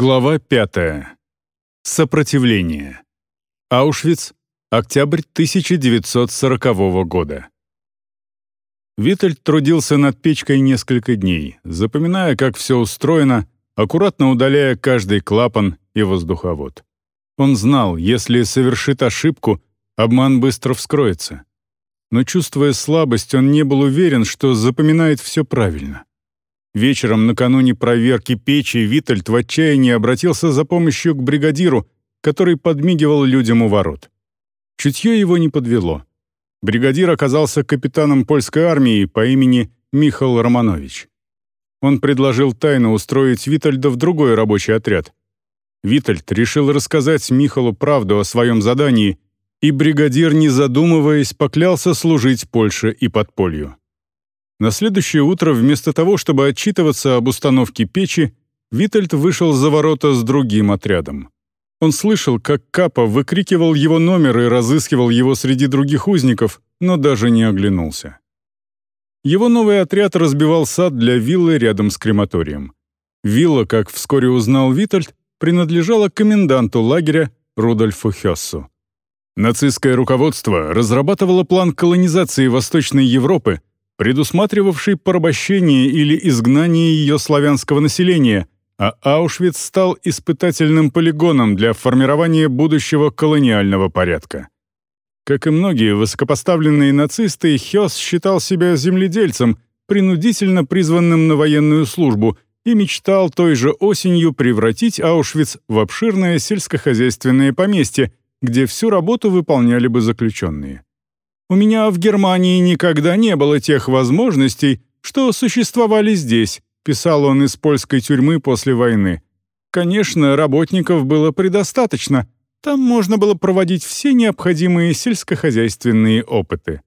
Глава 5. Сопротивление. Аушвиц. Октябрь 1940 года. Витальд трудился над печкой несколько дней, запоминая, как все устроено, аккуратно удаляя каждый клапан и воздуховод. Он знал, если совершит ошибку, обман быстро вскроется. Но, чувствуя слабость, он не был уверен, что запоминает все правильно. Вечером накануне проверки печи Витальд в отчаянии обратился за помощью к бригадиру, который подмигивал людям у ворот. Чутье его не подвело. Бригадир оказался капитаном польской армии по имени Михаил Романович. Он предложил тайно устроить Витальда в другой рабочий отряд. Витальд решил рассказать Михалу правду о своем задании, и бригадир, не задумываясь, поклялся служить Польше и подполью. На следующее утро вместо того, чтобы отчитываться об установке печи, Витальд вышел за ворота с другим отрядом. Он слышал, как Капа выкрикивал его номер и разыскивал его среди других узников, но даже не оглянулся. Его новый отряд разбивал сад для виллы рядом с крематорием. Вилла, как вскоре узнал Витальд, принадлежала коменданту лагеря Рудольфу Хессу. Нацистское руководство разрабатывало план колонизации Восточной Европы предусматривавший порабощение или изгнание ее славянского населения, а Аушвиц стал испытательным полигоном для формирования будущего колониального порядка. Как и многие высокопоставленные нацисты, Хёс считал себя земледельцем, принудительно призванным на военную службу, и мечтал той же осенью превратить Аушвиц в обширное сельскохозяйственное поместье, где всю работу выполняли бы заключенные. У меня в Германии никогда не было тех возможностей, что существовали здесь», писал он из польской тюрьмы после войны. Конечно, работников было предостаточно, там можно было проводить все необходимые сельскохозяйственные опыты.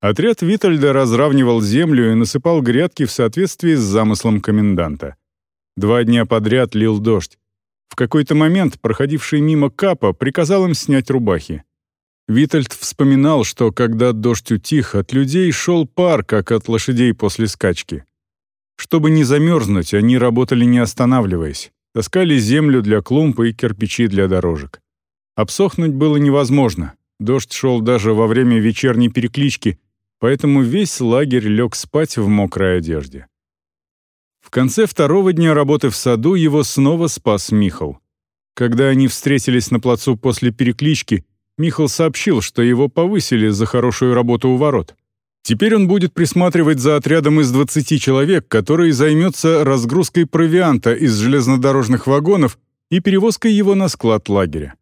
Отряд Витальда разравнивал землю и насыпал грядки в соответствии с замыслом коменданта. Два дня подряд лил дождь. В какой-то момент проходивший мимо Капа приказал им снять рубахи. Витальд вспоминал, что когда дождь утих, от людей шел пар, как от лошадей после скачки. Чтобы не замерзнуть, они работали не останавливаясь, таскали землю для клумб и кирпичи для дорожек. Обсохнуть было невозможно, дождь шел даже во время вечерней переклички, поэтому весь лагерь лег спать в мокрой одежде. В конце второго дня работы в саду его снова спас Михал. Когда они встретились на плацу после переклички, Михал сообщил, что его повысили за хорошую работу у ворот. Теперь он будет присматривать за отрядом из 20 человек, который займется разгрузкой провианта из железнодорожных вагонов и перевозкой его на склад лагеря.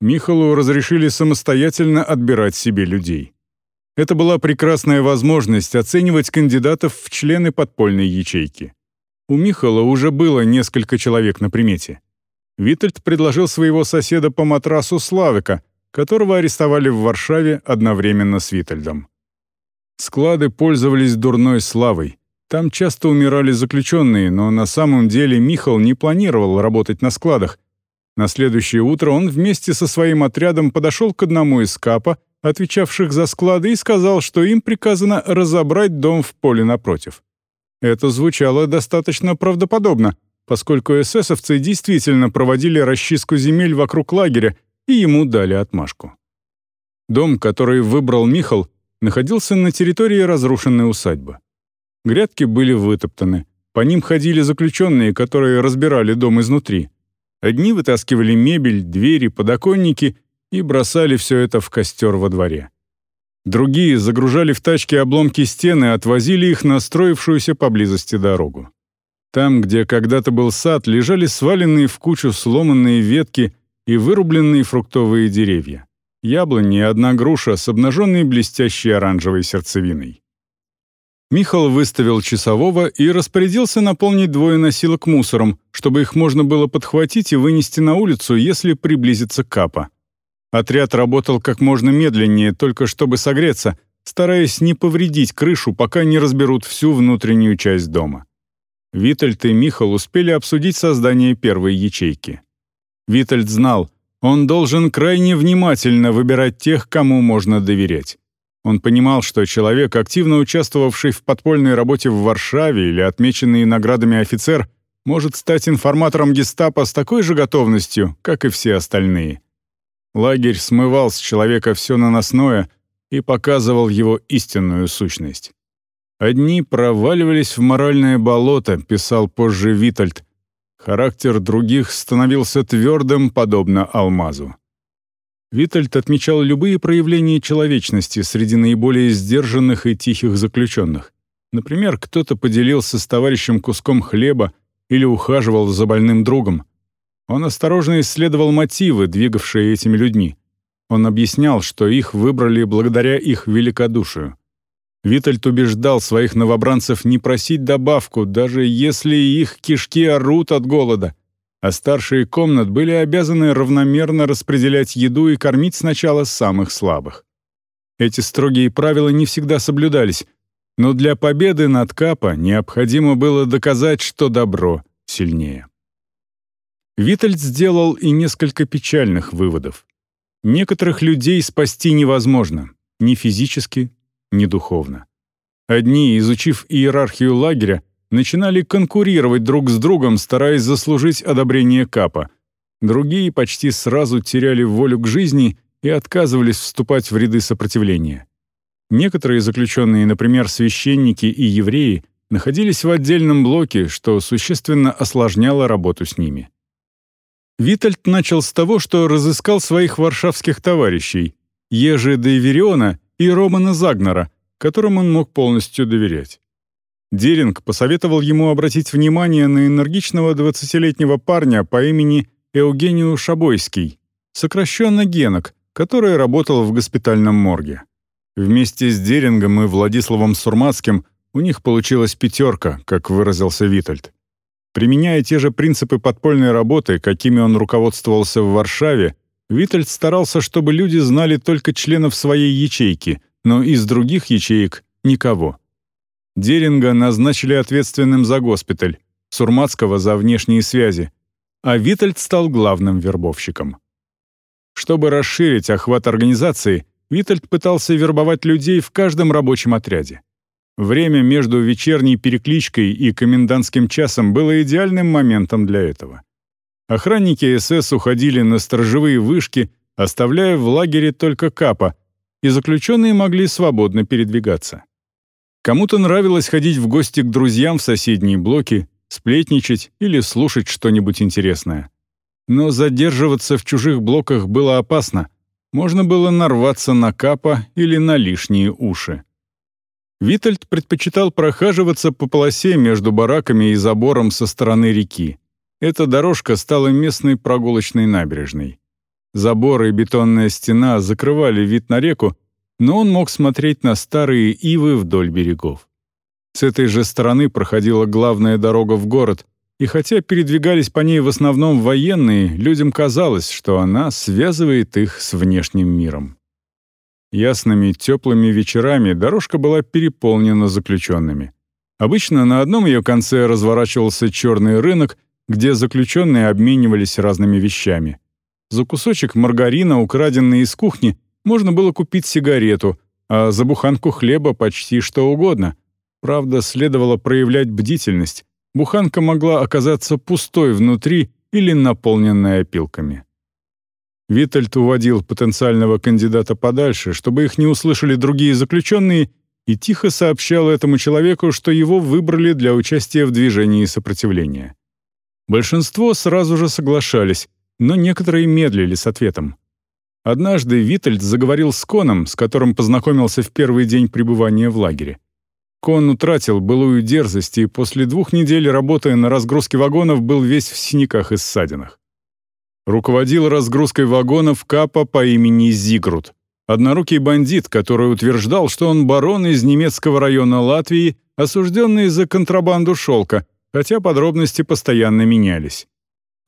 Михалу разрешили самостоятельно отбирать себе людей. Это была прекрасная возможность оценивать кандидатов в члены подпольной ячейки. У Михала уже было несколько человек на примете. Витальд предложил своего соседа по матрасу Славика, которого арестовали в Варшаве одновременно с Витальдом. Склады пользовались дурной славой. Там часто умирали заключенные, но на самом деле Михал не планировал работать на складах. На следующее утро он вместе со своим отрядом подошел к одному из капа, отвечавших за склады, и сказал, что им приказано разобрать дом в поле напротив. Это звучало достаточно правдоподобно, поскольку эсэсовцы действительно проводили расчистку земель вокруг лагеря и ему дали отмашку. Дом, который выбрал Михал, находился на территории разрушенной усадьбы. Грядки были вытоптаны, по ним ходили заключенные, которые разбирали дом изнутри. Одни вытаскивали мебель, двери, подоконники и бросали все это в костер во дворе. Другие загружали в тачки обломки стены и отвозили их на строившуюся поблизости дорогу. Там, где когда-то был сад, лежали сваленные в кучу сломанные ветки и вырубленные фруктовые деревья. Яблони и одна груша с обнаженной блестящей оранжевой сердцевиной. Михал выставил часового и распорядился наполнить двое носилок мусором, чтобы их можно было подхватить и вынести на улицу, если приблизится капа. Отряд работал как можно медленнее, только чтобы согреться, стараясь не повредить крышу, пока не разберут всю внутреннюю часть дома. Витальд и Михал успели обсудить создание первой ячейки. Витальд знал, он должен крайне внимательно выбирать тех, кому можно доверять. Он понимал, что человек, активно участвовавший в подпольной работе в Варшаве или отмеченный наградами офицер, может стать информатором гестапо с такой же готовностью, как и все остальные. Лагерь смывал с человека все наносное и показывал его истинную сущность. Одни проваливались в моральное болото, писал позже Витальд. Характер других становился твердым, подобно алмазу. Витальд отмечал любые проявления человечности среди наиболее сдержанных и тихих заключенных. Например, кто-то поделился с товарищем куском хлеба или ухаживал за больным другом. Он осторожно исследовал мотивы, двигавшие этими людьми. Он объяснял, что их выбрали благодаря их великодушию. Витальд убеждал своих новобранцев не просить добавку, даже если их кишки орут от голода, а старшие комнат были обязаны равномерно распределять еду и кормить сначала самых слабых. Эти строгие правила не всегда соблюдались, но для победы над Капа необходимо было доказать, что добро сильнее. Витальд сделал и несколько печальных выводов. Некоторых людей спасти невозможно, ни физически, ни духовно. Одни, изучив иерархию лагеря, начинали конкурировать друг с другом, стараясь заслужить одобрение Капа. Другие почти сразу теряли волю к жизни и отказывались вступать в ряды сопротивления. Некоторые заключенные, например, священники и евреи, находились в отдельном блоке, что существенно осложняло работу с ними. Витальд начал с того, что разыскал своих варшавских товарищей — Ежи де Вериона и Романа Загнера, которым он мог полностью доверять. Деринг посоветовал ему обратить внимание на энергичного 20-летнего парня по имени Евгению Шабойский, сокращенно Генок, который работал в госпитальном морге. Вместе с Дерингом и Владиславом Сурмацким у них получилась пятерка, как выразился Витальд. Применяя те же принципы подпольной работы, какими он руководствовался в Варшаве, Витальд старался, чтобы люди знали только членов своей ячейки, но из других ячеек — никого. Деринга назначили ответственным за госпиталь, Сурмацкого — за внешние связи, а Витальд стал главным вербовщиком. Чтобы расширить охват организации, Витальд пытался вербовать людей в каждом рабочем отряде. Время между вечерней перекличкой и комендантским часом было идеальным моментом для этого. Охранники СС уходили на сторожевые вышки, оставляя в лагере только капа, и заключенные могли свободно передвигаться. Кому-то нравилось ходить в гости к друзьям в соседние блоки, сплетничать или слушать что-нибудь интересное. Но задерживаться в чужих блоках было опасно, можно было нарваться на капа или на лишние уши. Витальд предпочитал прохаживаться по полосе между бараками и забором со стороны реки. Эта дорожка стала местной прогулочной набережной. Забор и бетонная стена закрывали вид на реку, но он мог смотреть на старые ивы вдоль берегов. С этой же стороны проходила главная дорога в город, и хотя передвигались по ней в основном военные, людям казалось, что она связывает их с внешним миром. Ясными теплыми вечерами дорожка была переполнена заключенными. Обычно на одном ее конце разворачивался черный рынок, где заключенные обменивались разными вещами. За кусочек маргарина, украденный из кухни, можно было купить сигарету, а за буханку хлеба почти что угодно. Правда, следовало проявлять бдительность, буханка могла оказаться пустой внутри или наполненной опилками. Витальд уводил потенциального кандидата подальше, чтобы их не услышали другие заключенные, и тихо сообщал этому человеку, что его выбрали для участия в движении сопротивления. Большинство сразу же соглашались, но некоторые медлили с ответом. Однажды Витальд заговорил с Коном, с которым познакомился в первый день пребывания в лагере. Кон утратил былую дерзость и после двух недель работы на разгрузке вагонов был весь в синяках и ссадинах. Руководил разгрузкой вагонов Капа по имени Зигрут, однорукий бандит, который утверждал, что он барон из немецкого района Латвии, осужденный за контрабанду шелка, хотя подробности постоянно менялись.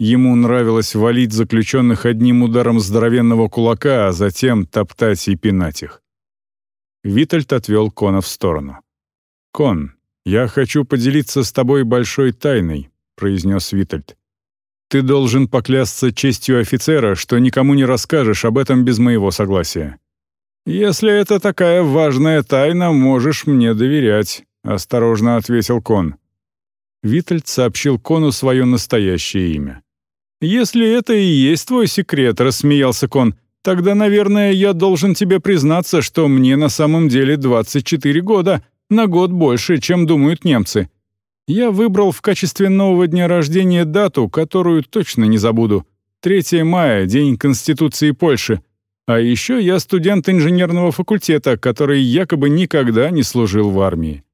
Ему нравилось валить заключенных одним ударом здоровенного кулака, а затем топтать и пинать их. Витальд отвел Кона в сторону. «Кон, я хочу поделиться с тобой большой тайной», — произнес Витальд. «Ты должен поклясться честью офицера, что никому не расскажешь об этом без моего согласия». «Если это такая важная тайна, можешь мне доверять», — осторожно ответил Кон. Витальд сообщил Кону свое настоящее имя. «Если это и есть твой секрет», — рассмеялся Кон, «тогда, наверное, я должен тебе признаться, что мне на самом деле 24 года, на год больше, чем думают немцы. Я выбрал в качестве нового дня рождения дату, которую точно не забуду. 3 мая, День Конституции Польши. А еще я студент инженерного факультета, который якобы никогда не служил в армии.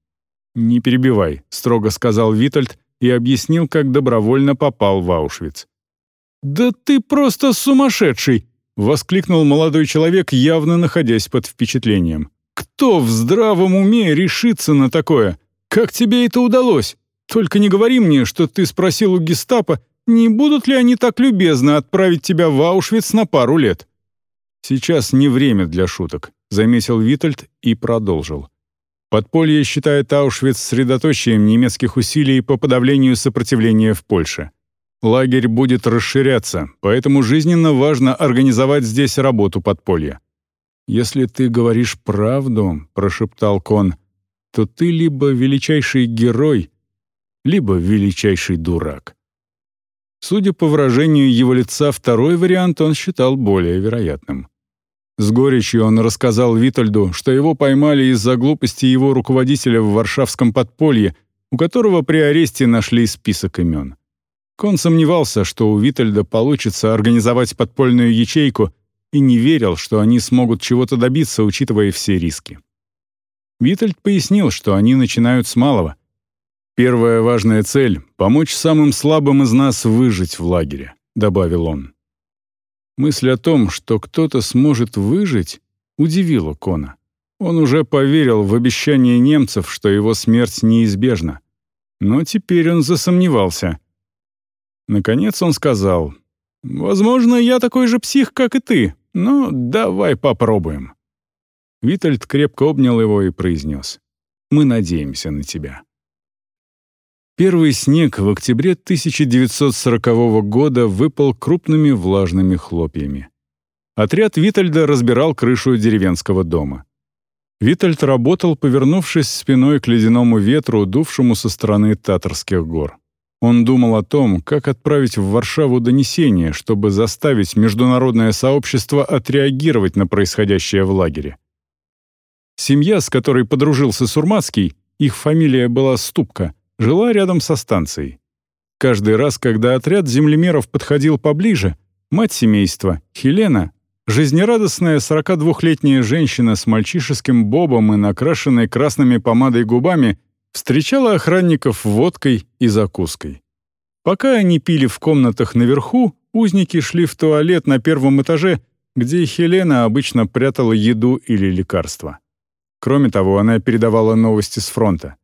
«Не перебивай», — строго сказал Витальд и объяснил, как добровольно попал в Аушвиц. «Да ты просто сумасшедший!» — воскликнул молодой человек, явно находясь под впечатлением. «Кто в здравом уме решится на такое? Как тебе это удалось? Только не говори мне, что ты спросил у гестапо, не будут ли они так любезно отправить тебя в Аушвиц на пару лет?» «Сейчас не время для шуток», — заметил Витальд и продолжил. Подполье считает Аушвиц средоточием немецких усилий по подавлению сопротивления в Польше. Лагерь будет расширяться, поэтому жизненно важно организовать здесь работу подполья. «Если ты говоришь правду», — прошептал Кон, «то ты либо величайший герой, либо величайший дурак». Судя по выражению его лица, второй вариант он считал более вероятным. С горечью он рассказал Витальду, что его поймали из-за глупости его руководителя в варшавском подполье, у которого при аресте нашли список имен. Кон сомневался, что у Витальда получится организовать подпольную ячейку и не верил, что они смогут чего-то добиться, учитывая все риски. Витальд пояснил, что они начинают с малого. «Первая важная цель — помочь самым слабым из нас выжить в лагере», — добавил он. Мысль о том, что кто-то сможет выжить, удивила Кона. Он уже поверил в обещание немцев, что его смерть неизбежна. Но теперь он засомневался. Наконец он сказал, «Возможно, я такой же псих, как и ты, но давай попробуем». Витальд крепко обнял его и произнес, «Мы надеемся на тебя». Первый снег в октябре 1940 года выпал крупными влажными хлопьями. Отряд Витальда разбирал крышу деревенского дома. Витальд работал, повернувшись спиной к ледяному ветру, дувшему со стороны Татарских гор. Он думал о том, как отправить в Варшаву донесение, чтобы заставить международное сообщество отреагировать на происходящее в лагере. Семья, с которой подружился Сурмацкий, их фамилия была Ступка — жила рядом со станцией. Каждый раз, когда отряд землемеров подходил поближе, мать семейства, Хелена, жизнерадостная 42-летняя женщина с мальчишеским бобом и накрашенной красными помадой губами, встречала охранников водкой и закуской. Пока они пили в комнатах наверху, узники шли в туалет на первом этаже, где Хелена обычно прятала еду или лекарства. Кроме того, она передавала новости с фронта.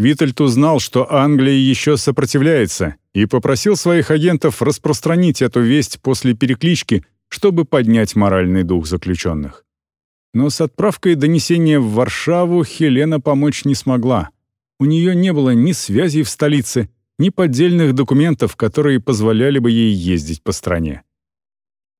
Витальд узнал, что Англия еще сопротивляется, и попросил своих агентов распространить эту весть после переклички, чтобы поднять моральный дух заключенных. Но с отправкой донесения в Варшаву Хелена помочь не смогла. У нее не было ни связей в столице, ни поддельных документов, которые позволяли бы ей ездить по стране.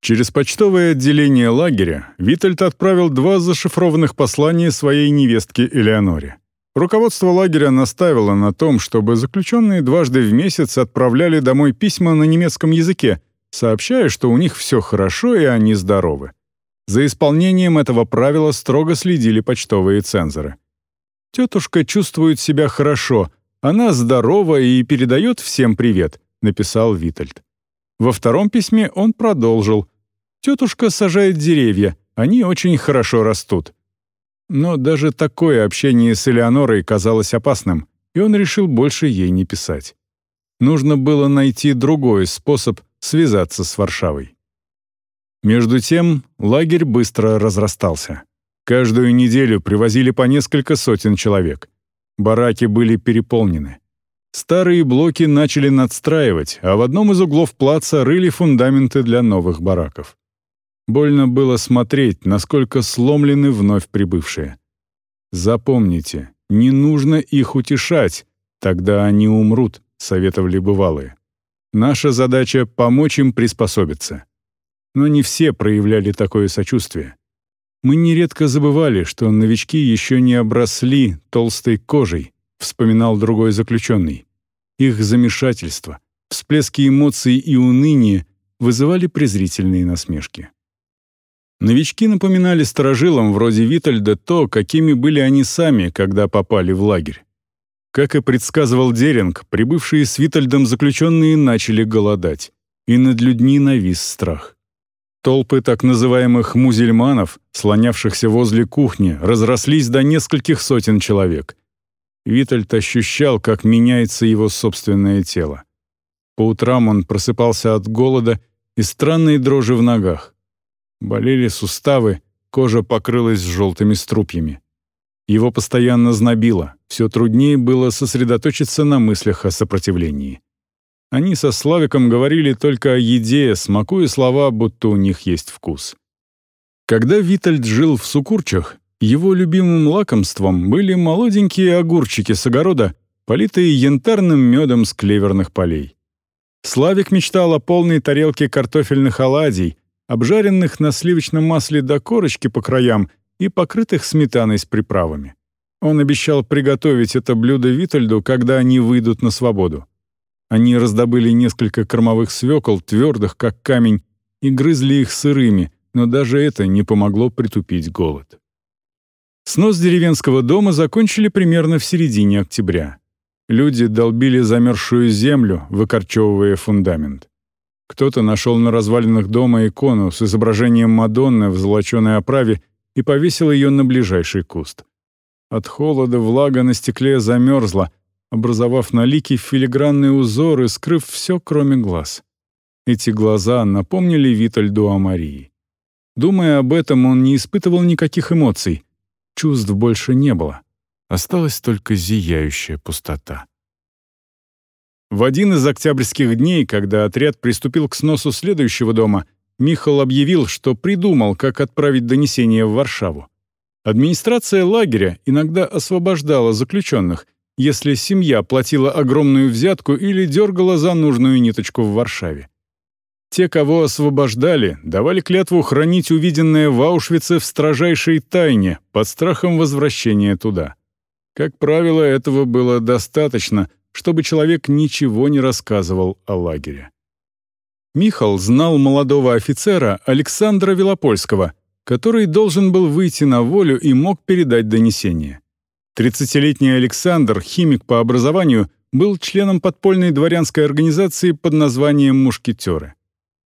Через почтовое отделение лагеря Витальд отправил два зашифрованных послания своей невестке Элеоноре. Руководство лагеря настаивало на том, чтобы заключенные дважды в месяц отправляли домой письма на немецком языке, сообщая, что у них все хорошо и они здоровы. За исполнением этого правила строго следили почтовые цензоры. «Тетушка чувствует себя хорошо, она здорова и передает всем привет», — написал Витальд. Во втором письме он продолжил. «Тетушка сажает деревья, они очень хорошо растут. Но даже такое общение с Элеонорой казалось опасным, и он решил больше ей не писать. Нужно было найти другой способ связаться с Варшавой. Между тем лагерь быстро разрастался. Каждую неделю привозили по несколько сотен человек. Бараки были переполнены. Старые блоки начали надстраивать, а в одном из углов плаца рыли фундаменты для новых бараков. Больно было смотреть, насколько сломлены вновь прибывшие. Запомните, не нужно их утешать, тогда они умрут, советовали бывалые. Наша задача — помочь им приспособиться. Но не все проявляли такое сочувствие. Мы нередко забывали, что новички еще не обросли толстой кожей, вспоминал другой заключенный. их замешательство, всплески эмоций и уныния вызывали презрительные насмешки. Новички напоминали сторожилам вроде Витальда то, какими были они сами, когда попали в лагерь. Как и предсказывал Деринг, прибывшие с Витальдом заключенные начали голодать, и над людьми навис страх. Толпы так называемых музельманов, слонявшихся возле кухни, разрослись до нескольких сотен человек. Витальд ощущал, как меняется его собственное тело. По утрам он просыпался от голода и странной дрожи в ногах. Болели суставы, кожа покрылась желтыми струпьями. Его постоянно знобило, все труднее было сосредоточиться на мыслях о сопротивлении. Они со Славиком говорили только о еде, смакуя слова, будто у них есть вкус. Когда Витальд жил в Сукурчах, его любимым лакомством были молоденькие огурчики с огорода, политые янтарным медом с клеверных полей. Славик мечтал о полной тарелке картофельных оладий, обжаренных на сливочном масле до корочки по краям и покрытых сметаной с приправами. Он обещал приготовить это блюдо Витальду, когда они выйдут на свободу. Они раздобыли несколько кормовых свекол, твердых, как камень, и грызли их сырыми, но даже это не помогло притупить голод. Снос деревенского дома закончили примерно в середине октября. Люди долбили замерзшую землю, выкорчевывая фундамент. Кто-то нашел на развалинах дома икону с изображением Мадонны в золоченой оправе и повесил ее на ближайший куст. От холода влага на стекле замерзла, образовав на лике филигранные узоры, скрыв все, кроме глаз. Эти глаза напомнили Витальду о Марии. Думая об этом, он не испытывал никаких эмоций. Чувств больше не было. Осталась только зияющая пустота. В один из октябрьских дней, когда отряд приступил к сносу следующего дома, Михал объявил, что придумал, как отправить донесение в Варшаву. Администрация лагеря иногда освобождала заключенных, если семья платила огромную взятку или дергала за нужную ниточку в Варшаве. Те, кого освобождали, давали клятву хранить увиденное в Аушвице в строжайшей тайне под страхом возвращения туда. Как правило, этого было достаточно, чтобы человек ничего не рассказывал о лагере. Михал знал молодого офицера Александра Велопольского, который должен был выйти на волю и мог передать донесение. Тридцатилетний Александр, химик по образованию, был членом подпольной дворянской организации под названием «Мушкетеры».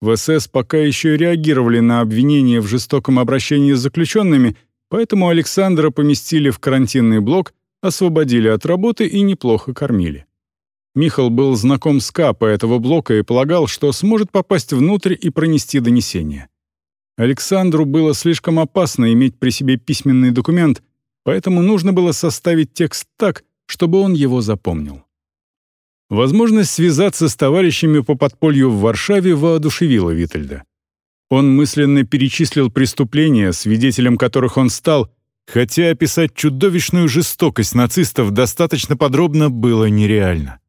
В СС пока еще реагировали на обвинения в жестоком обращении с заключенными, поэтому Александра поместили в карантинный блок, освободили от работы и неплохо кормили. Михал был знаком с капа этого блока и полагал, что сможет попасть внутрь и пронести донесение. Александру было слишком опасно иметь при себе письменный документ, поэтому нужно было составить текст так, чтобы он его запомнил. Возможность связаться с товарищами по подполью в Варшаве воодушевила Витальда. Он мысленно перечислил преступления, свидетелем которых он стал, хотя описать чудовищную жестокость нацистов достаточно подробно было нереально.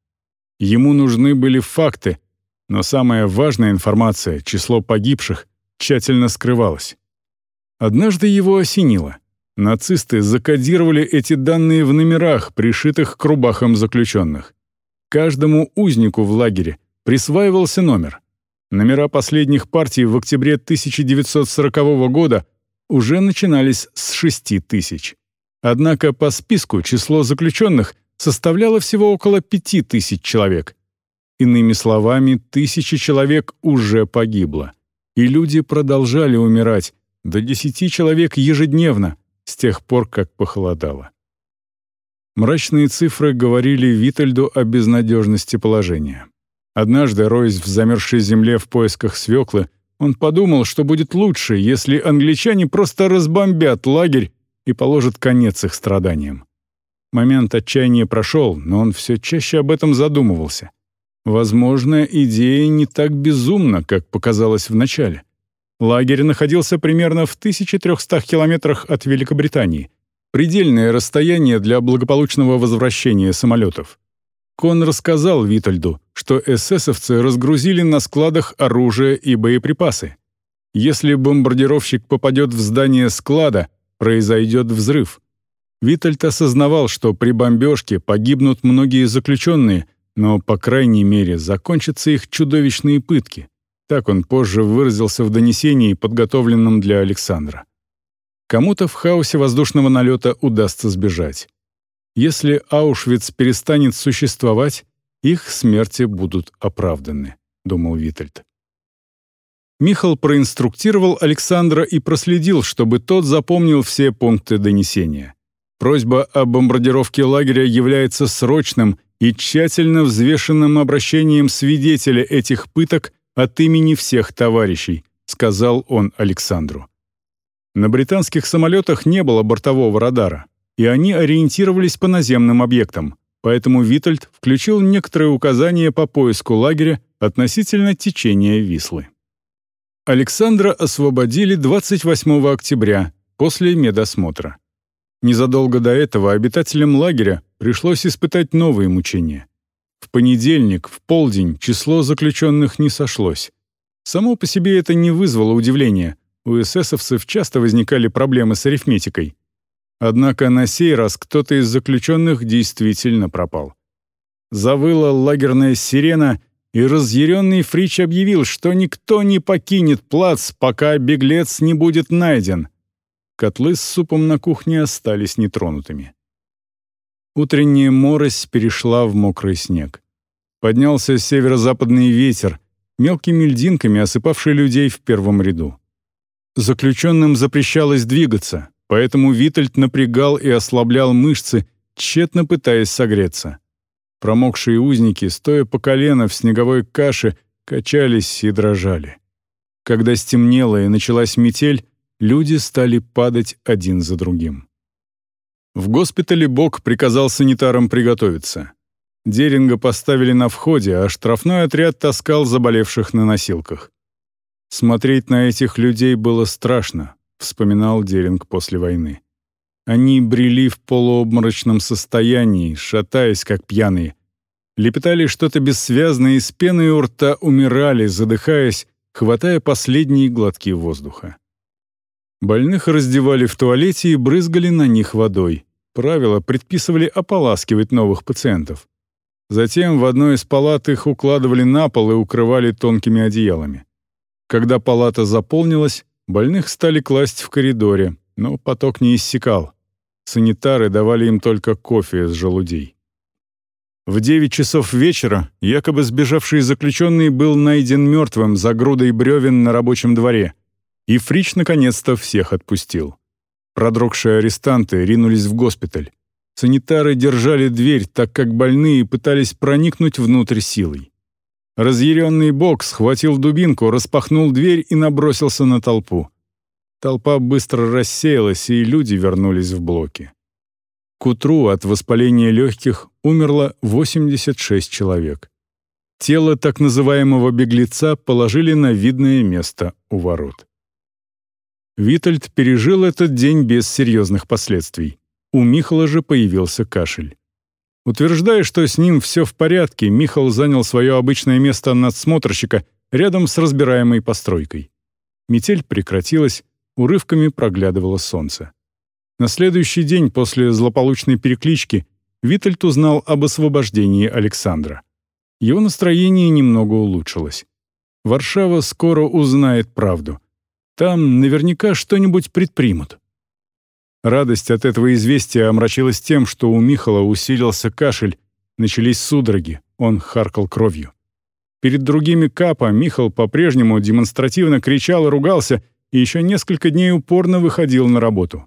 Ему нужны были факты, но самая важная информация, число погибших, тщательно скрывалась. Однажды его осенило — Нацисты закодировали эти данные в номерах, пришитых к рубахам заключенных. Каждому узнику в лагере присваивался номер. Номера последних партий в октябре 1940 года уже начинались с 6 тысяч. Однако по списку число заключенных составляло всего около 5 тысяч человек. Иными словами, тысячи человек уже погибло. И люди продолжали умирать, до 10 человек ежедневно, с тех пор, как похолодало. Мрачные цифры говорили Витальду о безнадежности положения. Однажды, роясь в замерзшей земле в поисках свеклы, он подумал, что будет лучше, если англичане просто разбомбят лагерь и положат конец их страданиям. Момент отчаяния прошел, но он все чаще об этом задумывался. Возможно, идея не так безумна, как показалось вначале. Лагерь находился примерно в 1300 километрах от Великобритании. Предельное расстояние для благополучного возвращения самолетов. Кон рассказал Витальду, что эсэсовцы разгрузили на складах оружие и боеприпасы. Если бомбардировщик попадет в здание склада, произойдет взрыв. Витальд осознавал, что при бомбежке погибнут многие заключенные, Но, по крайней мере, закончатся их чудовищные пытки. Так он позже выразился в донесении, подготовленном для Александра. Кому-то в хаосе воздушного налета удастся сбежать. Если Аушвиц перестанет существовать, их смерти будут оправданы, думал Витальд. Михал проинструктировал Александра и проследил, чтобы тот запомнил все пункты донесения. Просьба о бомбардировке лагеря является срочным и тщательно взвешенным обращением свидетеля этих пыток от имени всех товарищей, сказал он Александру. На британских самолетах не было бортового радара, и они ориентировались по наземным объектам, поэтому Витальд включил некоторые указания по поиску лагеря относительно течения Вислы. Александра освободили 28 октября после медосмотра. Незадолго до этого обитателям лагеря пришлось испытать новые мучения. В понедельник, в полдень, число заключенных не сошлось. Само по себе это не вызвало удивления. У эсэсовцев часто возникали проблемы с арифметикой. Однако на сей раз кто-то из заключенных действительно пропал. Завыла лагерная сирена, и разъяренный Фрич объявил, что никто не покинет плац, пока беглец не будет найден. Котлы с супом на кухне остались нетронутыми. Утренняя морось перешла в мокрый снег. Поднялся северо-западный ветер, мелкими льдинками осыпавший людей в первом ряду. Заключенным запрещалось двигаться, поэтому Витальд напрягал и ослаблял мышцы, тщетно пытаясь согреться. Промокшие узники, стоя по колено в снеговой каше, качались и дрожали. Когда стемнело и началась метель, люди стали падать один за другим. В госпитале Бог приказал санитарам приготовиться. Деринга поставили на входе, а штрафной отряд таскал заболевших на носилках. «Смотреть на этих людей было страшно», — вспоминал Деринг после войны. Они брели в полуобморочном состоянии, шатаясь, как пьяные. Лепетали что-то бессвязное и с пеной у рта умирали, задыхаясь, хватая последние глотки воздуха. Больных раздевали в туалете и брызгали на них водой. Правила предписывали ополаскивать новых пациентов. Затем в одной из палат их укладывали на пол и укрывали тонкими одеялами. Когда палата заполнилась, больных стали класть в коридоре, но поток не иссякал. Санитары давали им только кофе из желудей. В 9 часов вечера якобы сбежавший заключенный был найден мертвым за грудой бревен на рабочем дворе, и Фрич наконец-то всех отпустил. Продрогшие арестанты ринулись в госпиталь. Санитары держали дверь, так как больные пытались проникнуть внутрь силой. Разъяренный Бог схватил дубинку, распахнул дверь и набросился на толпу. Толпа быстро рассеялась, и люди вернулись в блоки. К утру от воспаления легких умерло 86 человек. Тело так называемого беглеца положили на видное место у ворот. Витальд пережил этот день без серьезных последствий. У Михала же появился кашель. Утверждая, что с ним все в порядке, Михал занял свое обычное место надсмотрщика рядом с разбираемой постройкой. Метель прекратилась, урывками проглядывало солнце. На следующий день после злополучной переклички Витальд узнал об освобождении Александра. Его настроение немного улучшилось. Варшава скоро узнает правду. Там наверняка что-нибудь предпримут. Радость от этого известия омрачилась тем, что у Михала усилился кашель, начались судороги, он харкал кровью. Перед другими капа Михал по-прежнему демонстративно кричал и ругался — и еще несколько дней упорно выходил на работу.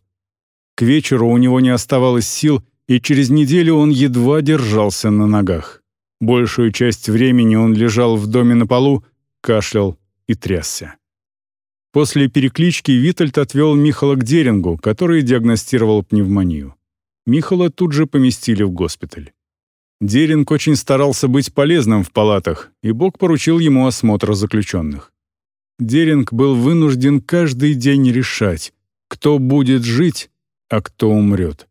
К вечеру у него не оставалось сил, и через неделю он едва держался на ногах. Большую часть времени он лежал в доме на полу, кашлял и трясся. После переклички Витальд отвел Михала к Дерингу, который диагностировал пневмонию. Михала тут же поместили в госпиталь. Деринг очень старался быть полезным в палатах, и Бог поручил ему осмотр заключенных. Деринг был вынужден каждый день решать, кто будет жить, а кто умрет.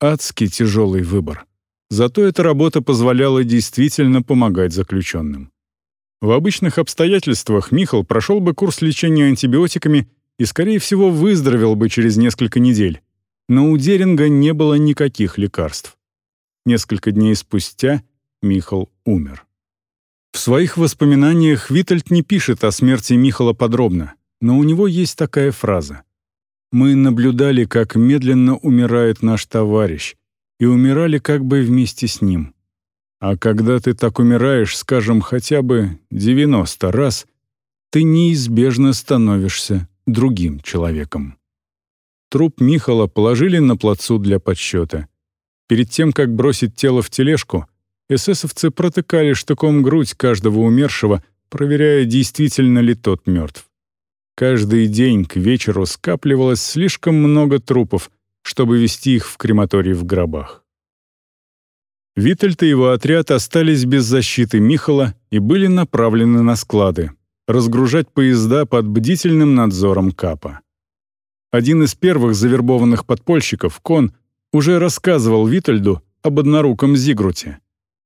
Адский тяжелый выбор. Зато эта работа позволяла действительно помогать заключенным. В обычных обстоятельствах Михал прошел бы курс лечения антибиотиками и, скорее всего, выздоровел бы через несколько недель. Но у Деринга не было никаких лекарств. Несколько дней спустя Михал умер. В своих воспоминаниях Витальд не пишет о смерти Михала подробно, но у него есть такая фраза. «Мы наблюдали, как медленно умирает наш товарищ, и умирали как бы вместе с ним. А когда ты так умираешь, скажем, хотя бы 90 раз, ты неизбежно становишься другим человеком». Труп Михала положили на плацу для подсчета. Перед тем, как бросить тело в тележку, эсэсовцы протыкали штыком грудь каждого умершего, проверяя, действительно ли тот мертв. Каждый день к вечеру скапливалось слишком много трупов, чтобы вести их в крематорий в гробах. Витальд и его отряд остались без защиты Михала и были направлены на склады, разгружать поезда под бдительным надзором Капа. Один из первых завербованных подпольщиков, Кон, уже рассказывал Витальду об одноруком Зигруте.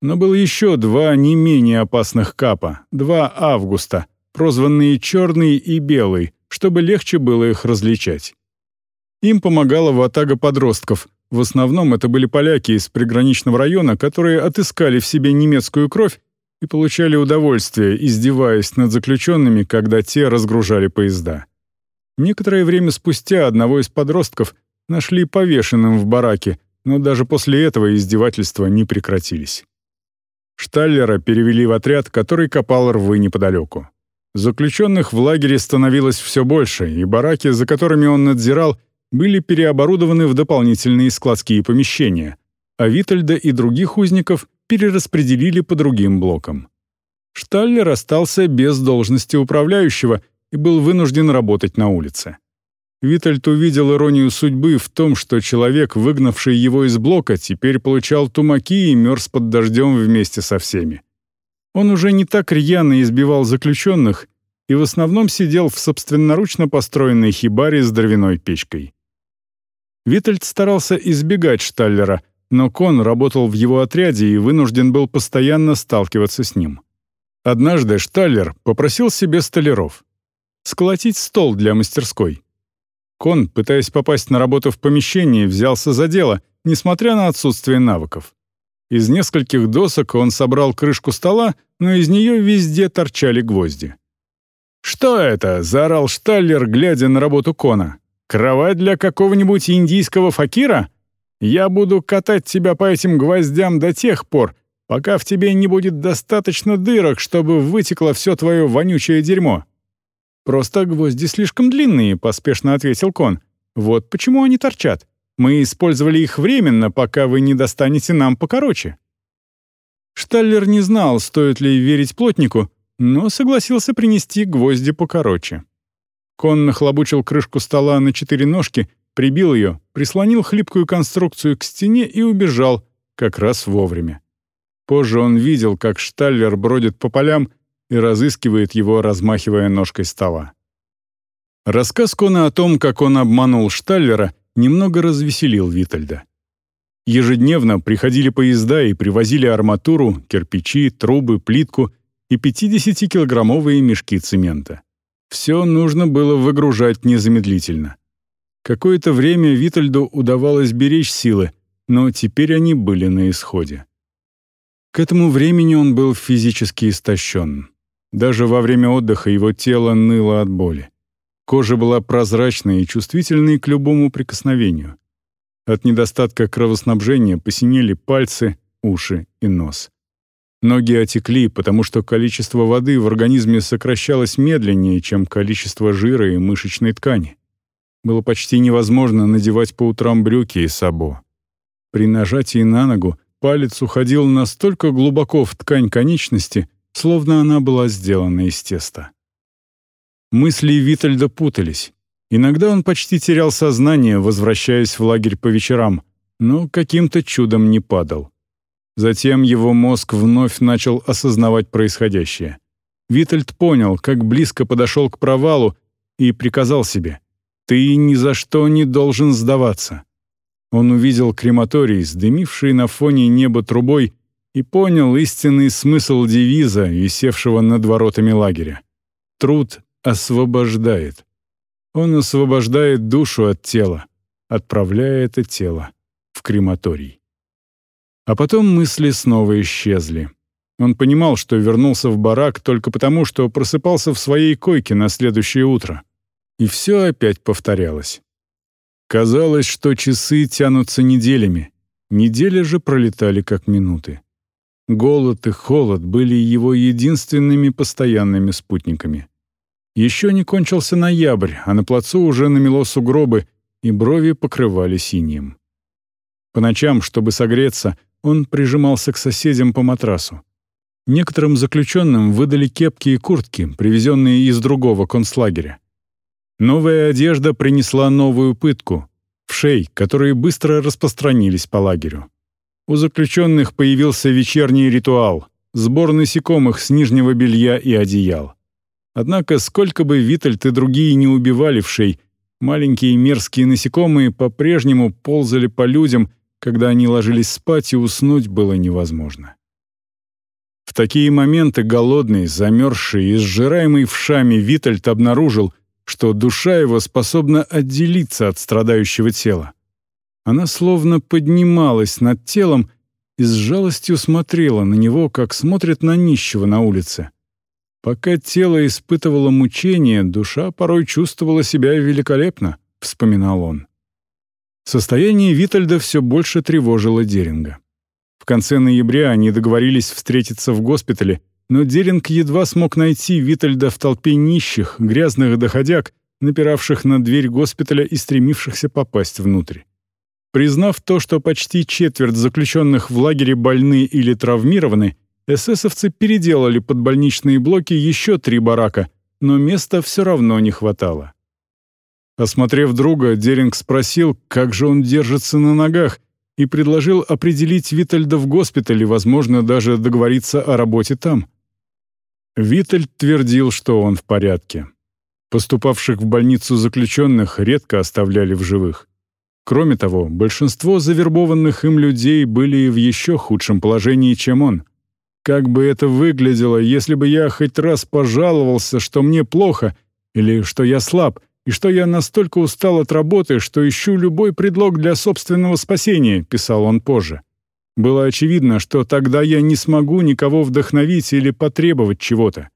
Но было еще два не менее опасных капа, два Августа, прозванные Черный и Белый, чтобы легче было их различать. Им помогала ватага подростков. В основном это были поляки из приграничного района, которые отыскали в себе немецкую кровь и получали удовольствие, издеваясь над заключенными, когда те разгружали поезда. Некоторое время спустя одного из подростков нашли повешенным в бараке, но даже после этого издевательства не прекратились. Шталлера перевели в отряд, который копал рвы неподалеку. Заключенных в лагере становилось все больше, и бараки, за которыми он надзирал, были переоборудованы в дополнительные складские помещения, а Витальда и других узников перераспределили по другим блокам. Шталлер остался без должности управляющего и был вынужден работать на улице. Витальд увидел иронию судьбы в том, что человек, выгнавший его из блока, теперь получал тумаки и мерз под дождем вместе со всеми. Он уже не так рьяно избивал заключенных и в основном сидел в собственноручно построенной хибаре с дровяной печкой. Витальд старался избегать Шталлера, но Кон работал в его отряде и вынужден был постоянно сталкиваться с ним. Однажды Шталлер попросил себе столяров сколотить стол для мастерской. Кон, пытаясь попасть на работу в помещении, взялся за дело, несмотря на отсутствие навыков. Из нескольких досок он собрал крышку стола, но из нее везде торчали гвозди. «Что это?» — заорал Шталлер, глядя на работу Кона. «Кровать для какого-нибудь индийского факира? Я буду катать тебя по этим гвоздям до тех пор, пока в тебе не будет достаточно дырок, чтобы вытекло все твое вонючее дерьмо. «Просто гвозди слишком длинные», — поспешно ответил Кон. «Вот почему они торчат. Мы использовали их временно, пока вы не достанете нам покороче». Шталлер не знал, стоит ли верить плотнику, но согласился принести гвозди покороче. Кон нахлобучил крышку стола на четыре ножки, прибил ее, прислонил хлипкую конструкцию к стене и убежал, как раз вовремя. Позже он видел, как Шталлер бродит по полям и разыскивает его, размахивая ножкой стола. Рассказ Кона о том, как он обманул Шталлера, немного развеселил Витальда. Ежедневно приходили поезда и привозили арматуру, кирпичи, трубы, плитку и 50-килограммовые мешки цемента. Все нужно было выгружать незамедлительно. Какое-то время Витальду удавалось беречь силы, но теперь они были на исходе. К этому времени он был физически истощен. Даже во время отдыха его тело ныло от боли. Кожа была прозрачной и чувствительной к любому прикосновению. От недостатка кровоснабжения посинели пальцы, уши и нос. Ноги отекли, потому что количество воды в организме сокращалось медленнее, чем количество жира и мышечной ткани. Было почти невозможно надевать по утрам брюки и сабо. При нажатии на ногу палец уходил настолько глубоко в ткань конечности, словно она была сделана из теста. Мысли Витальда путались. Иногда он почти терял сознание, возвращаясь в лагерь по вечерам, но каким-то чудом не падал. Затем его мозг вновь начал осознавать происходящее. Витальд понял, как близко подошел к провалу и приказал себе «Ты ни за что не должен сдаваться». Он увидел крематорий, сдымивший на фоне неба трубой, и понял истинный смысл девиза, висевшего над воротами лагеря. Труд освобождает. Он освобождает душу от тела, отправляя это тело в крематорий. А потом мысли снова исчезли. Он понимал, что вернулся в барак только потому, что просыпался в своей койке на следующее утро. И все опять повторялось. Казалось, что часы тянутся неделями. Недели же пролетали как минуты. Голод и холод были его единственными постоянными спутниками. Еще не кончился ноябрь, а на плацу уже намело сугробы, и брови покрывали синим. По ночам, чтобы согреться, он прижимался к соседям по матрасу. Некоторым заключенным выдали кепки и куртки, привезенные из другого концлагеря. Новая одежда принесла новую пытку — вшей, которые быстро распространились по лагерю. У заключенных появился вечерний ритуал — сбор насекомых с нижнего белья и одеял. Однако, сколько бы Витальд и другие не убивали вшей, маленькие мерзкие насекомые по-прежнему ползали по людям, когда они ложились спать, и уснуть было невозможно. В такие моменты голодный, замерзший и сжираемый вшами Витальд обнаружил, что душа его способна отделиться от страдающего тела. Она словно поднималась над телом и с жалостью смотрела на него, как смотрит на нищего на улице. Пока тело испытывало мучение, душа порой чувствовала себя великолепно, вспоминал он. Состояние Витальда все больше тревожило Деринга. В конце ноября они договорились встретиться в госпитале, но Деринг едва смог найти Витальда в толпе нищих, грязных доходяг, напиравших на дверь госпиталя и стремившихся попасть внутрь. Признав то, что почти четверть заключенных в лагере больны или травмированы, эсэсовцы переделали под больничные блоки еще три барака, но места все равно не хватало. Осмотрев друга, Деринг спросил, как же он держится на ногах, и предложил определить Витальда в госпитале, возможно, даже договориться о работе там. Витальд твердил, что он в порядке. Поступавших в больницу заключенных редко оставляли в живых. Кроме того, большинство завербованных им людей были в еще худшем положении, чем он. Как бы это выглядело, если бы я хоть раз пожаловался, что мне плохо, или что я слаб, и что я настолько устал от работы, что ищу любой предлог для собственного спасения», — писал он позже. Было очевидно, что тогда я не смогу никого вдохновить или потребовать чего-то.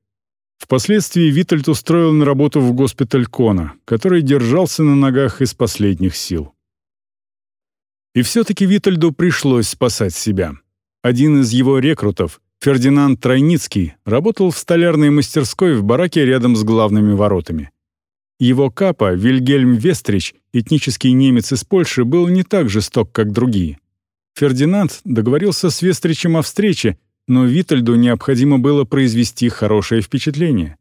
Впоследствии Витальд устроил на работу в госпиталь Кона, который держался на ногах из последних сил. И все-таки Витальду пришлось спасать себя. Один из его рекрутов, Фердинанд Тройницкий работал в столярной мастерской в бараке рядом с главными воротами. Его капа, Вильгельм Вестрич, этнический немец из Польши, был не так жесток, как другие. Фердинанд договорился с Вестричем о встрече, но Витальду необходимо было произвести хорошее впечатление.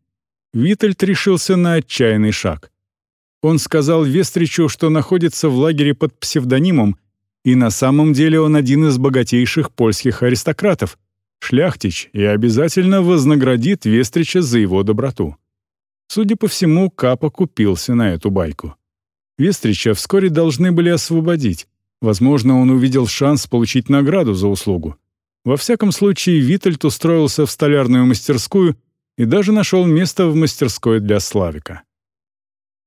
Витальд решился на отчаянный шаг. Он сказал Вестричу, что находится в лагере под псевдонимом, и на самом деле он один из богатейших польских аристократов, шляхтич и обязательно вознаградит Вестрича за его доброту. Судя по всему, Капа купился на эту байку. Вестрича вскоре должны были освободить. Возможно, он увидел шанс получить награду за услугу. Во всяком случае, Витальд устроился в столярную мастерскую и даже нашел место в мастерской для Славика.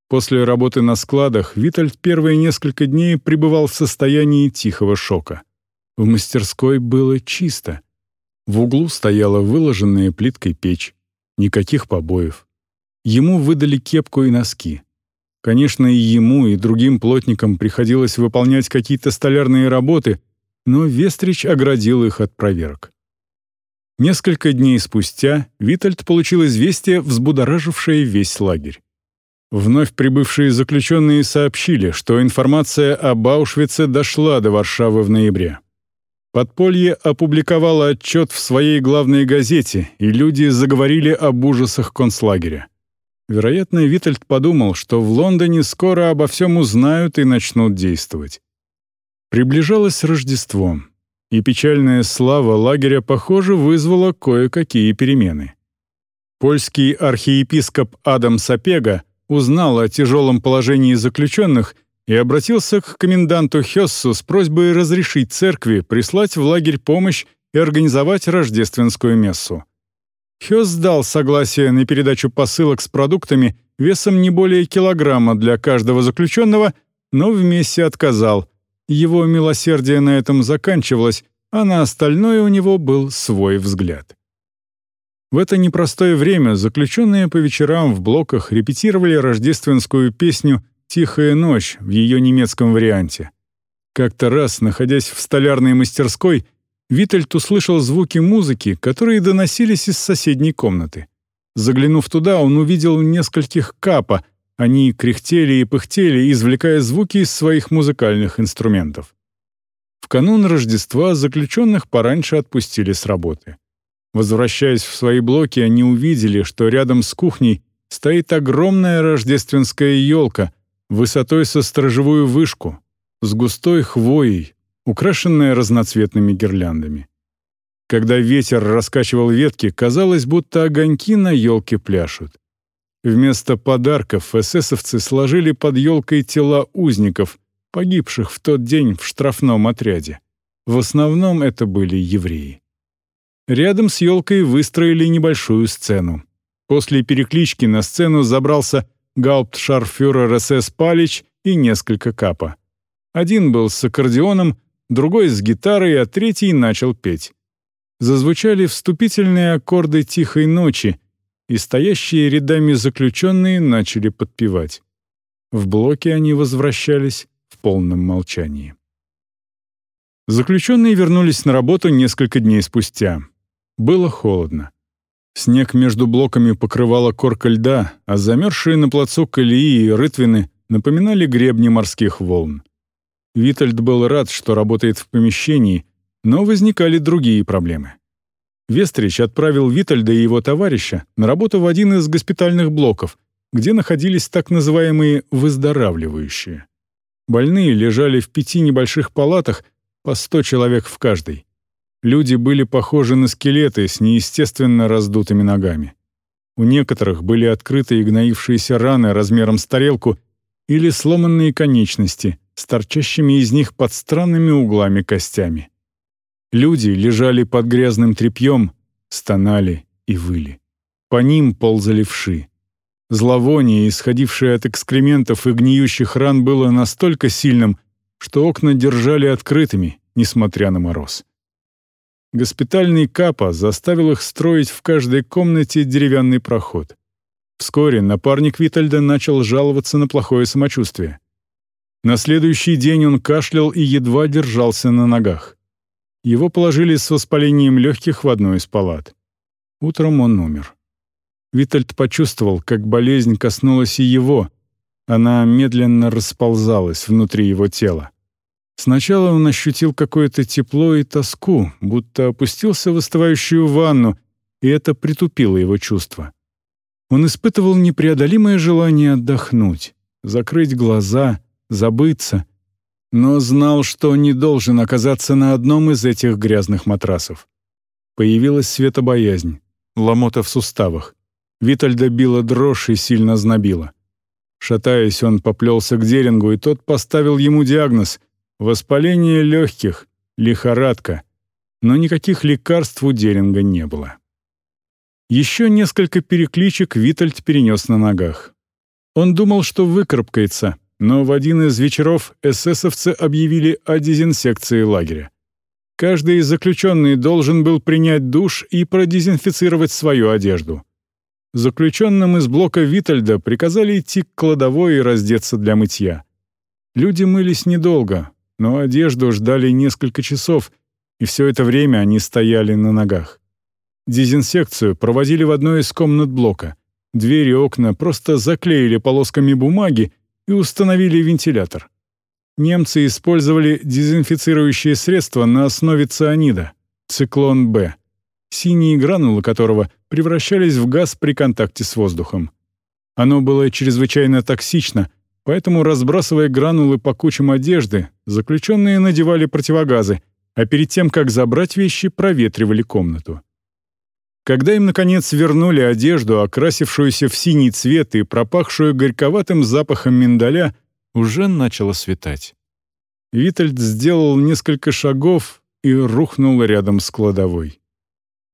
После работы на складах Витальд первые несколько дней пребывал в состоянии тихого шока. В мастерской было чисто. В углу стояла выложенная плиткой печь. Никаких побоев. Ему выдали кепку и носки. Конечно, и ему, и другим плотникам приходилось выполнять какие-то столярные работы, но Вестрич оградил их от проверок. Несколько дней спустя Витальд получил известие, взбудоражившее весь лагерь. Вновь прибывшие заключенные сообщили, что информация об Аушвице дошла до Варшавы в ноябре. Подполье опубликовало отчет в своей главной газете, и люди заговорили об ужасах концлагеря. Вероятно, Витальд подумал, что в Лондоне скоро обо всем узнают и начнут действовать. Приближалось Рождество, и печальная слава лагеря, похоже, вызвала кое-какие перемены. Польский архиепископ Адам Сапега узнал о тяжелом положении заключенных и обратился к коменданту Хессу с просьбой разрешить церкви прислать в лагерь помощь и организовать рождественскую мессу. Хесс дал согласие на передачу посылок с продуктами весом не более килограмма для каждого заключенного, но в отказал. Его милосердие на этом заканчивалось, а на остальное у него был свой взгляд. В это непростое время заключенные по вечерам в блоках репетировали рождественскую песню «Тихая ночь» в ее немецком варианте. Как-то раз, находясь в столярной мастерской, Витальд услышал звуки музыки, которые доносились из соседней комнаты. Заглянув туда, он увидел нескольких капа. Они кряхтели и пыхтели, извлекая звуки из своих музыкальных инструментов. В канун Рождества заключенных пораньше отпустили с работы. Возвращаясь в свои блоки, они увидели, что рядом с кухней стоит огромная рождественская елка высотой со сторожевую вышку, с густой хвоей, украшенная разноцветными гирляндами. Когда ветер раскачивал ветки, казалось, будто огоньки на елке пляшут. Вместо подарков эсэсовцы сложили под елкой тела узников, погибших в тот день в штрафном отряде. В основном это были евреи. Рядом с елкой выстроили небольшую сцену. После переклички на сцену забрался гауптшарфюрер СС Палич и несколько капа. Один был с аккордеоном, другой с гитарой, а третий начал петь зазвучали вступительные аккорды «Тихой ночи», и стоящие рядами заключенные начали подпевать. В блоке они возвращались в полном молчании. Заключенные вернулись на работу несколько дней спустя. Было холодно. Снег между блоками покрывала корка льда, а замерзшие на плацу колеи и рытвины напоминали гребни морских волн. Витальд был рад, что работает в помещении, но возникали другие проблемы. Вестрич отправил Витальда и его товарища на работу в один из госпитальных блоков, где находились так называемые «выздоравливающие». Больные лежали в пяти небольших палатах, по сто человек в каждой. Люди были похожи на скелеты с неестественно раздутыми ногами. У некоторых были открыты и гноившиеся раны размером с тарелку или сломанные конечности с торчащими из них под странными углами костями. Люди лежали под грязным тряпьем, стонали и выли. По ним ползали вши. Зловоние, исходившее от экскрементов и гниющих ран, было настолько сильным, что окна держали открытыми, несмотря на мороз. Госпитальный капа заставил их строить в каждой комнате деревянный проход. Вскоре напарник Витальда начал жаловаться на плохое самочувствие. На следующий день он кашлял и едва держался на ногах. Его положили с воспалением легких в одну из палат. Утром он умер. Витальд почувствовал, как болезнь коснулась и его. Она медленно расползалась внутри его тела. Сначала он ощутил какое-то тепло и тоску, будто опустился в остывающую ванну, и это притупило его чувства. Он испытывал непреодолимое желание отдохнуть, закрыть глаза, забыться — но знал, что не должен оказаться на одном из этих грязных матрасов. Появилась светобоязнь, ломота в суставах. Витальда била дрожь и сильно знобила. Шатаясь, он поплелся к Дерингу, и тот поставил ему диагноз — воспаление легких, лихорадка. Но никаких лекарств у Деринга не было. Еще несколько перекличек Витальд перенес на ногах. Он думал, что выкарабкается, но в один из вечеров эсэсовцы объявили о дезинсекции лагеря. Каждый из заключенных должен был принять душ и продезинфицировать свою одежду. Заключенным из блока Витальда приказали идти к кладовой и раздеться для мытья. Люди мылись недолго, но одежду ждали несколько часов, и все это время они стояли на ногах. Дезинсекцию проводили в одной из комнат блока. Двери и окна просто заклеили полосками бумаги и установили вентилятор. Немцы использовали дезинфицирующие средства на основе цианида, циклон-Б, синие гранулы которого превращались в газ при контакте с воздухом. Оно было чрезвычайно токсично, поэтому, разбрасывая гранулы по кучам одежды, заключенные надевали противогазы, а перед тем, как забрать вещи, проветривали комнату. Когда им, наконец, вернули одежду, окрасившуюся в синий цвет и пропахшую горьковатым запахом миндаля, уже начало светать. Витальд сделал несколько шагов и рухнул рядом с кладовой.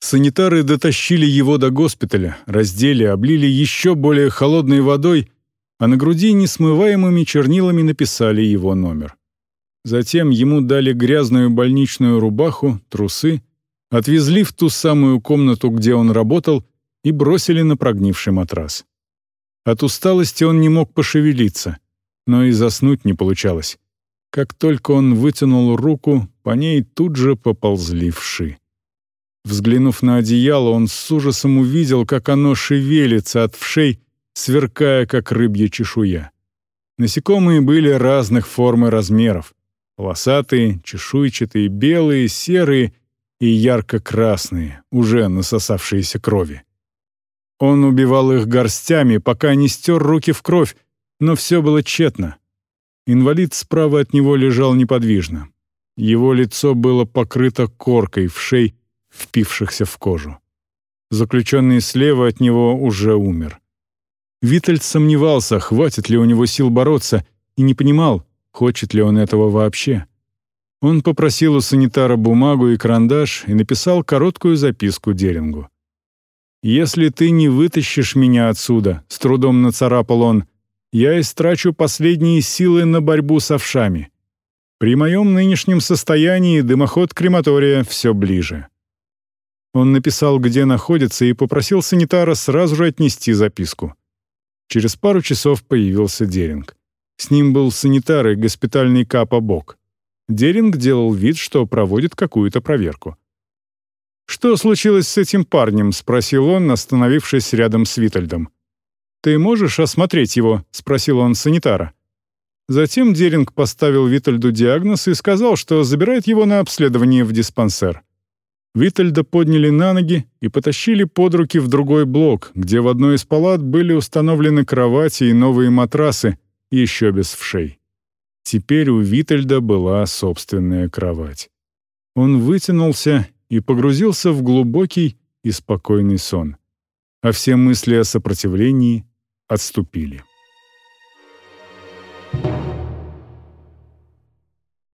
Санитары дотащили его до госпиталя, раздели, облили еще более холодной водой, а на груди несмываемыми чернилами написали его номер. Затем ему дали грязную больничную рубаху, трусы, отвезли в ту самую комнату, где он работал, и бросили на прогнивший матрас. От усталости он не мог пошевелиться, но и заснуть не получалось. Как только он вытянул руку, по ней тут же поползли вши. Взглянув на одеяло, он с ужасом увидел, как оно шевелится от вшей, сверкая, как рыбья чешуя. Насекомые были разных форм и размеров. Полосатые, чешуйчатые, белые, серые и ярко-красные, уже насосавшиеся крови. Он убивал их горстями, пока не стер руки в кровь, но все было тщетно. Инвалид справа от него лежал неподвижно. Его лицо было покрыто коркой в шей, впившихся в кожу. Заключенный слева от него уже умер. Витальд сомневался, хватит ли у него сил бороться, и не понимал, хочет ли он этого вообще. Он попросил у санитара бумагу и карандаш и написал короткую записку Дерингу. «Если ты не вытащишь меня отсюда», — с трудом нацарапал он, «я истрачу последние силы на борьбу с овшами. При моем нынешнем состоянии дымоход крематория все ближе». Он написал, где находится, и попросил санитара сразу же отнести записку. Через пару часов появился Деринг. С ним был санитар и госпитальный капа Бок. Деринг делал вид, что проводит какую-то проверку. «Что случилось с этим парнем?» — спросил он, остановившись рядом с Витальдом. «Ты можешь осмотреть его?» — спросил он санитара. Затем Деринг поставил Витальду диагноз и сказал, что забирает его на обследование в диспансер. Витальда подняли на ноги и потащили под руки в другой блок, где в одной из палат были установлены кровати и новые матрасы, еще без вшей. Теперь у Витальда была собственная кровать. Он вытянулся и погрузился в глубокий и спокойный сон. А все мысли о сопротивлении отступили. Thank you.